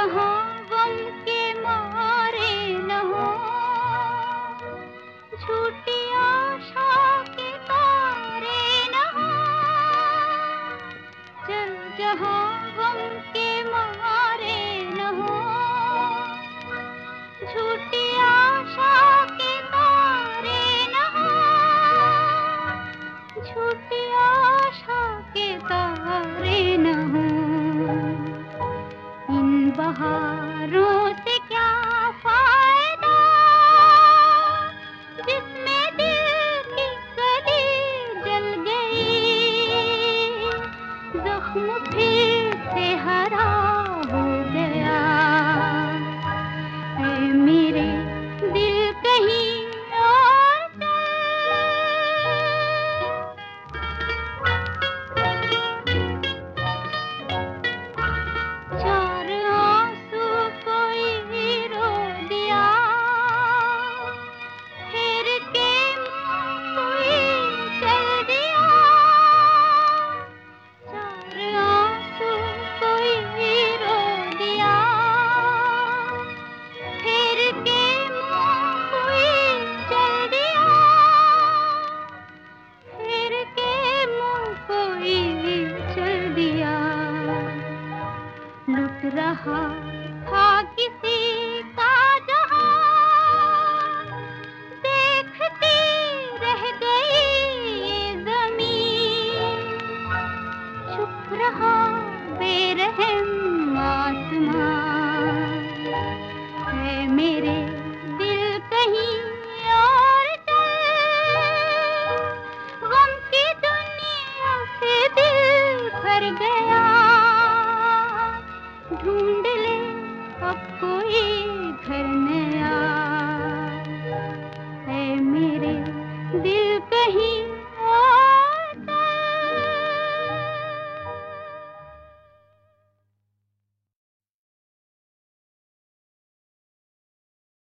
यहाँ बहा साथ रहा था किसी का जहाँ। देखती रह गई ये ज़मीन। चुप रहा बेरहम आत्मा आपको ये घर में